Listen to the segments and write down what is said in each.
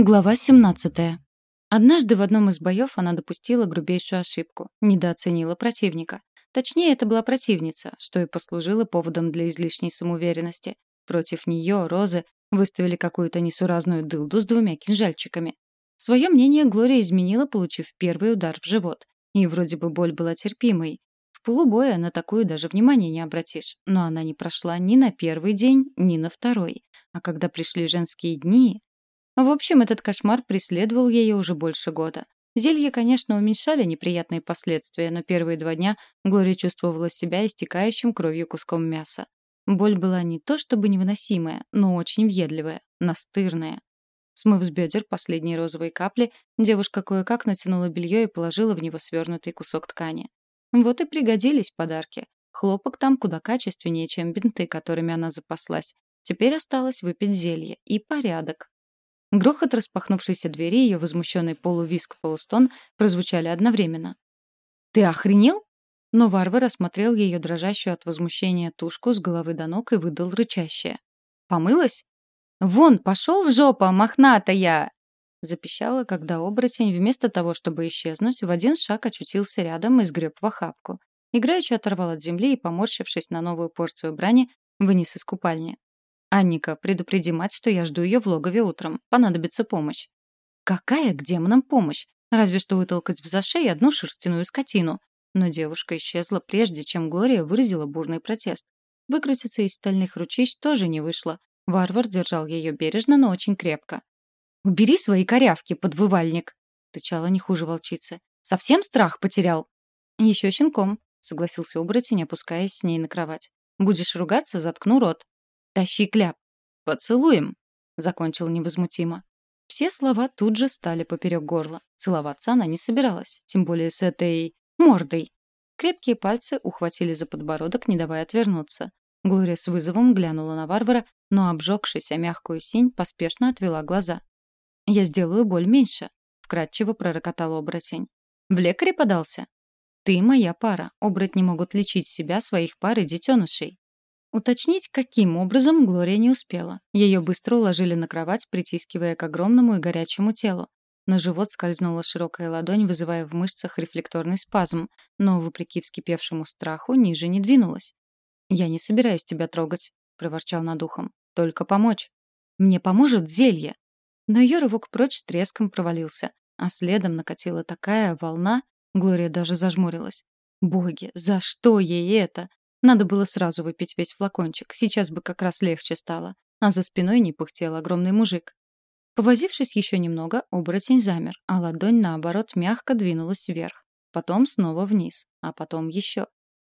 Глава 17. Однажды в одном из боев она допустила грубейшую ошибку, недооценила противника. Точнее, это была противница, что и послужило поводом для излишней самоуверенности. Против нее, Розы, выставили какую-то несуразную дылду с двумя кинжальчиками. Свое мнение Глория изменила, получив первый удар в живот. И вроде бы боль была терпимой. В полубоя на такую даже внимания не обратишь. Но она не прошла ни на первый день, ни на второй. А когда пришли женские дни, в общем, этот кошмар преследовал ее уже больше года. Зелья, конечно, уменьшали неприятные последствия, но первые два дня Глория чувствовала себя истекающим кровью куском мяса. Боль была не то чтобы невыносимая, но очень въедливая, настырная. Смыв с бедер последние розовые капли, девушка кое-как натянула белье и положила в него свернутый кусок ткани. Вот и пригодились подарки. Хлопок там куда качественнее, чем бинты, которыми она запаслась. Теперь осталось выпить зелье. И порядок. Грохот распахнувшейся двери и ее возмущенный полувиск-полустон прозвучали одновременно. «Ты охренел?» Но варвар осмотрел ее дрожащую от возмущения тушку с головы до ног и выдал рычащее. «Помылась?» «Вон, пошел жопа, мохнатая!» Запищала, когда оборотень, вместо того, чтобы исчезнуть, в один шаг очутился рядом и сгреб в охапку. Играючи оторвал от земли и, поморщившись на новую порцию брани, вынес из купальни. «Анника, предупреди мать, что я жду ее в логове утром. Понадобится помощь». «Какая к демонам помощь? Разве что вытолкать в зашей одну шерстяную скотину». Но девушка исчезла прежде, чем Глория выразила бурный протест. Выкрутиться из стальных ручищ тоже не вышло. Варвар держал ее бережно, но очень крепко. «Убери свои корявки, подвывальник!» — тычала не хуже волчицы. «Совсем страх потерял?» «Еще щенком», — согласился оборотень, опускаясь с ней на кровать. «Будешь ругаться, заткну рот». «Тащи кляп!» «Поцелуем!» — закончил невозмутимо. Все слова тут же стали поперек горла. Целоваться она не собиралась, тем более с этой... мордой. Крепкие пальцы ухватили за подбородок, не давая отвернуться. Глория с вызовом глянула на варвара, но, обжегшись о мягкую синь, поспешно отвела глаза. «Я сделаю боль меньше», — вкратчиво пророкотал оборотень. «В лекаре подался?» «Ты моя пара. Оборотни могут лечить себя, своих пар и детенышей. Уточнить, каким образом, Глория не успела. Ее быстро уложили на кровать, притискивая к огромному и горячему телу. На живот скользнула широкая ладонь, вызывая в мышцах рефлекторный спазм, но, вопреки вскипевшему страху, ниже не двинулась. «Я не собираюсь тебя трогать», — проворчал над ухом. «Только помочь. Мне поможет зелье». Но ее рывок прочь с треском провалился, а следом накатила такая волна, Глория даже зажмурилась. «Боги, за что ей это? Надо было сразу выпить весь флакончик, сейчас бы как раз легче стало. А за спиной не пыхтел огромный мужик. Повозившись еще немного, оборотень замер, а ладонь, наоборот, мягко двинулась вверх. Потом снова вниз, а потом еще.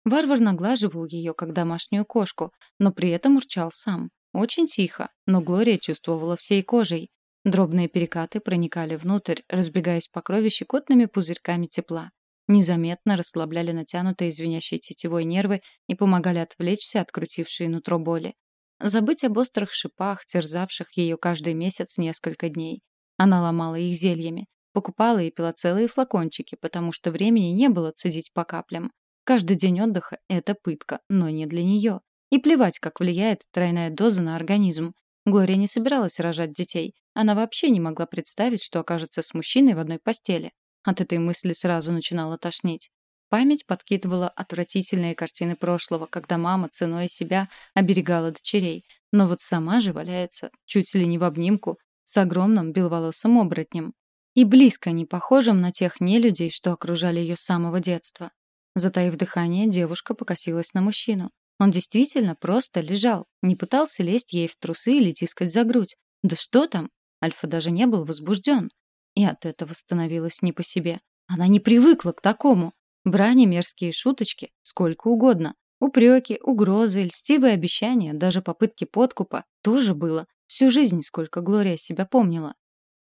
Варвар наглаживал ее, как домашнюю кошку, но при этом урчал сам. Очень тихо, но Глория чувствовала всей кожей. Дробные перекаты проникали внутрь, разбегаясь по крови щекотными пузырьками тепла незаметно расслабляли натянутые звенящие тетевой нервы и помогали отвлечься от крутившей нутро боли. Забыть об острых шипах, терзавших ее каждый месяц несколько дней. Она ломала их зельями, покупала и пила целые флакончики, потому что времени не было цедить по каплям. Каждый день отдыха — это пытка, но не для нее. И плевать, как влияет тройная доза на организм. Глория не собиралась рожать детей. Она вообще не могла представить, что окажется с мужчиной в одной постели. От этой мысли сразу начинало тошнить. Память подкидывала отвратительные картины прошлого, когда мама ценой себя оберегала дочерей. Но вот сама же валяется, чуть ли не в обнимку, с огромным беловолосым оборотнем. И близко не похожим на тех нелюдей, что окружали ее с самого детства. Затаив дыхание, девушка покосилась на мужчину. Он действительно просто лежал, не пытался лезть ей в трусы или тискать за грудь. Да что там? Альфа даже не был возбужден. И от этого становилось не по себе. Она не привыкла к такому. Брани, мерзкие шуточки, сколько угодно. Упреки, угрозы, льстивые обещания, даже попытки подкупа тоже было. Всю жизнь, сколько Глория себя помнила.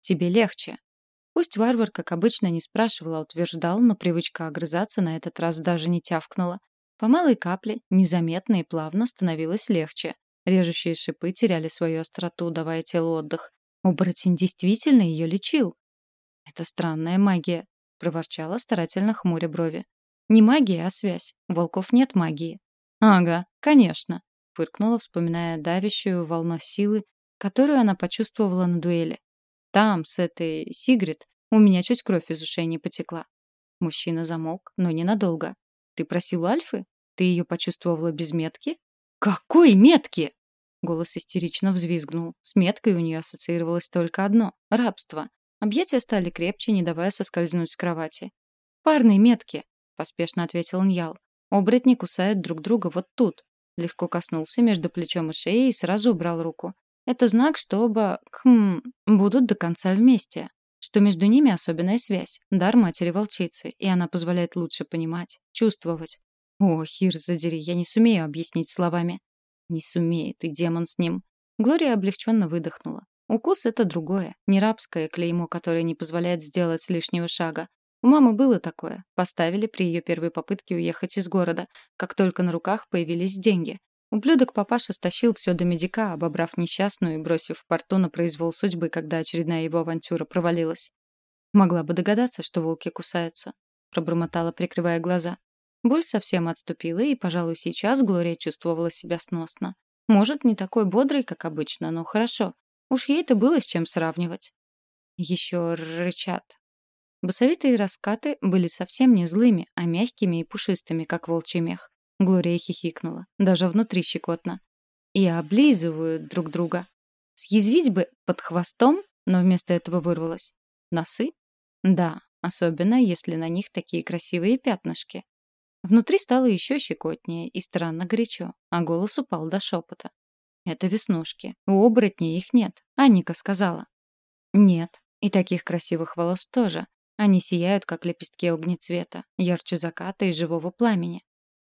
Тебе легче. Пусть варвар, как обычно, не спрашивал, а утверждал, но привычка огрызаться на этот раз даже не тявкнула. По малой капле, незаметно и плавно становилось легче. Режущие шипы теряли свою остроту, давая телу отдых. Оборотень действительно ее лечил. «Это странная магия», — проворчала, старательно хмуря брови. «Не магия, а связь. У волков нет магии». «Ага, конечно», — фыркнула, вспоминая давящую волну силы, которую она почувствовала на дуэли. Там, с этой Сигрид, у меня чуть кровь из ушей не потекла. Мужчина замолк, но ненадолго. Ты просил Альфы? Ты ее почувствовала без метки? Какой метки? Голос истерично взвизгнул. С меткой у нее ассоциировалось только одно — рабство. Объятия стали крепче, не давая соскользнуть с кровати. «Парные метки», — поспешно ответил Ньял. «Оборотни кусают друг друга вот тут». Легко коснулся между плечом и шеей и сразу убрал руку. Это знак, что оба, хм, будут до конца вместе. Что между ними особенная связь, дар матери-волчицы, и она позволяет лучше понимать, чувствовать. О, Хир, задери, я не сумею объяснить словами. Не сумеет, и демон с ним. Глория облегченно выдохнула. Укус — это другое, не рабское клеймо, которое не позволяет сделать лишнего шага. У мамы было такое. Поставили при ее первой попытке уехать из города, как только на руках появились деньги. Ублюдок папаша стащил все до медика, обобрав несчастную и бросив в порту на произвол судьбы, когда очередная его авантюра провалилась. Могла бы догадаться, что волки кусаются. Пробормотала, прикрывая глаза. Боль совсем отступила, и, пожалуй, сейчас Глория чувствовала себя сносно. Может, не такой бодрой, как обычно, но хорошо. Уж ей-то было с чем сравнивать. Еще рычат. Басовитые раскаты были совсем не злыми, а мягкими и пушистыми, как волчий мех. Глория хихикнула. Даже внутри щекотно. И облизывают друг друга. Съязвить бы под хвостом, но вместо этого вырвалось. Носы? Да, особенно если на них такие красивые пятнышки. Внутри стало еще щекотнее и странно горячо, а голос упал до шепота. «Это веснушки. У оборотней их нет», — Анника сказала. «Нет. И таких красивых волос тоже. Они сияют, как лепестки огнецвета, ярче заката и живого пламени.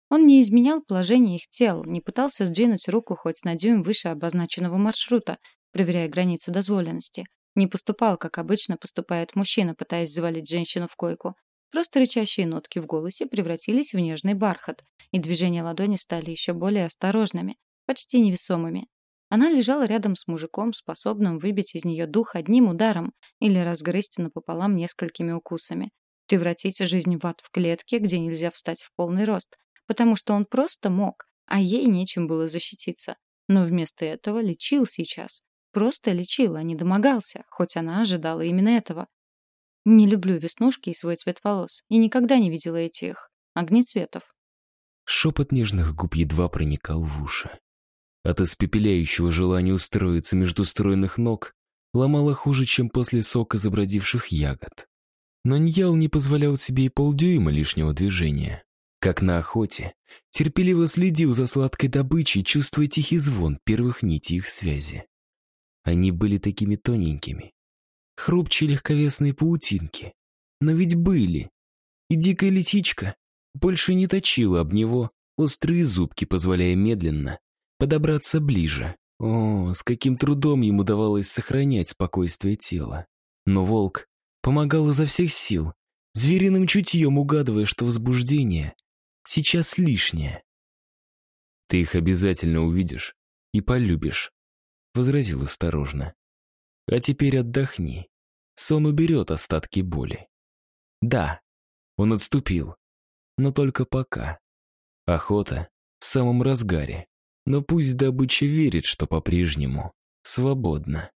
Он не изменял положение их тел, не пытался сдвинуть руку хоть на дюйм выше обозначенного маршрута, проверяя границу дозволенности. Не поступал, как обычно поступает мужчина, пытаясь завалить женщину в койку. Просто рычащие нотки в голосе превратились в нежный бархат, и движения ладони стали еще более осторожными, почти невесомыми. Она лежала рядом с мужиком, способным выбить из нее дух одним ударом или разгрызть напополам несколькими укусами. Превратить жизнь в ад в клетке, где нельзя встать в полный рост, потому что он просто мог, а ей нечем было защититься. Но вместо этого лечил сейчас. Просто лечил, а не домогался, хоть она ожидала именно этого. Не люблю веснушки и свой цвет волос, и никогда не видела этих огнецветов. Шепот нежных губ едва проникал в уши. От испепеляющего желания устроиться между стройных ног ломало хуже, чем после сока забродивших ягод. Но Ньял не позволял себе и полдюйма лишнего движения как на охоте, терпеливо следил за сладкой добычей, чувствуя тихий звон первых нитей их связи. Они были такими тоненькими, хрупчие легковесные паутинки, но ведь были. И дикая лисичка больше не точила об него острые зубки, позволяя медленно подобраться ближе. О, с каким трудом ему давалось сохранять спокойствие тела. Но волк помогал изо всех сил, звериным чутьем угадывая, что возбуждение сейчас лишнее. «Ты их обязательно увидишь и полюбишь», — возразил осторожно. «А теперь отдохни. Сон уберет остатки боли». Да, он отступил, но только пока. Охота в самом разгаре, но пусть добыча верит, что по-прежнему свободна.